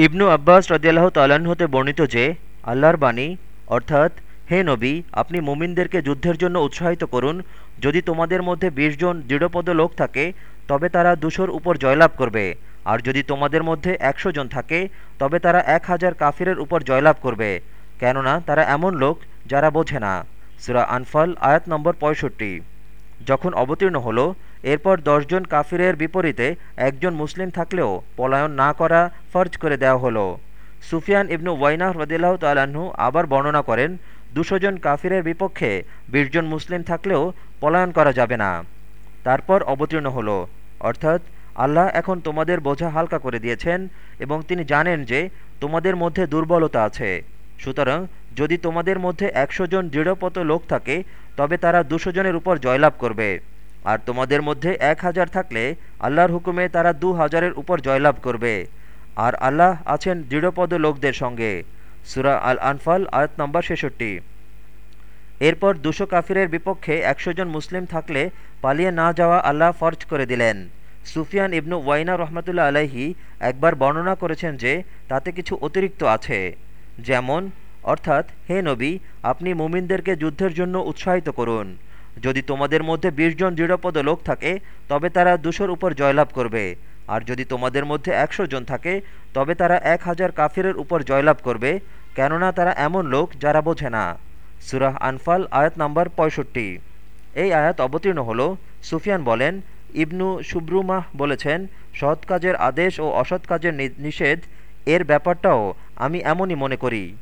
ইবনু আব্বাস রদিয়াল্লাহ তাল্লাহ্ন হতে বর্ণিত যে, আল্লাহর বাণী, অর্থাৎ, হে নবী, আপনি মুমিনদেরকে যুদ্ধের জন্য উৎসাহিত করুন। যদি তোমাদের মধ্যে বিশ জন দৃঢ়পদ লোক থাকে, তবে তারা দুশোর উপর জয়লাভ করবে। আর যদি তোমাদের মধ্যে একশো জন থাকে, তবে তারা এক হাজার কাফিরের উপর জয়লাভ করবে। কেননা, তারা এমন লোক যারা বোঝে না। সুরা আনফাল, আয়াত নম্বর পঁয়ষট্টি। যখন অবতীর্ণ হলো, এরপর দশজন কাফিরের বিপরীতে একজন মুসলিম থাকলেও পলায়ন না করা ফরজ করে দেওয়া হলো। সুফিয়ান ইবনু ওয়াইনাহ রদিল্লাহ তাল্লাহ্ন আবার বর্ণনা করেন, দুশো জন কাফিরের বিপক্ষে বিশজন মুসলিম থাকলেও পলায়ন করা যাবে না। তারপর অবতীর্ণ হলো। অর্থাৎ আল্লাহ এখন তোমাদের বোঝা হালকা করে দিয়েছেন এবং তিনি জানেন যে তোমাদের মধ্যে দুর্বলতা আছে। সুতরাং যদি তোমাদের মধ্যে একশো জন দৃঢ়পত লোক থাকে তবে তারা দুশো জনের উপর জয়লাভ করবে। আর তোমাদের মধ্যে এক হাজার থাকলে আল্লাহর হুকুমে তারা দু হাজারের উপর জয়লাভ করবে। আর আল্লাহ আছেন দৃঢ়পদ লোকদের সঙ্গে। সুরা আল আনফাল আয়াত নম্বর ছেষট্টি। এরপর দুশো কাফিরের বিপক্ষে একশো জন মুসলিম থাকলে পালিয়ে না যাওয়া আল্লাহ ফরজ করে দিলেন। সুফিয়ান ইবনু ওয়াইনা রহমতুল্লা আলাইহি একবার বর্ণনা করেছেন যে তাতে কিছু অতিরিক্ত আছে। যেমন অর্থাৎ, হে নবী, আপনি মুমিনদেরকে যুদ্ধের জন্য উৎসাহিত করুন। যদি তোমাদের মধ্যে বিশ জন দৃঢ়পদ লোক থাকে, তবে তারা দুশোর উপর জয়লাভ করবে। আর যদি তোমাদের মধ্যে একশো জন থাকে, তবে তারা এক হাজার কাফিরের উপর জয়লাভ করবে, কেননা তারা এমন লোক যারা বোঝে না। সুরাহ আনফাল, আয়াত নাম্বার পঁয়ষট্টি। এই আয়াত অবতীর্ণ হল, সুফিয়ান বলেন, ইবনু সুব্রুমাহ বলেছেন, সৎ কাজের আদেশ ও অসৎ কাজের নিষেধ, এর ব্যাপারটাও আমি এমনই মনে করি।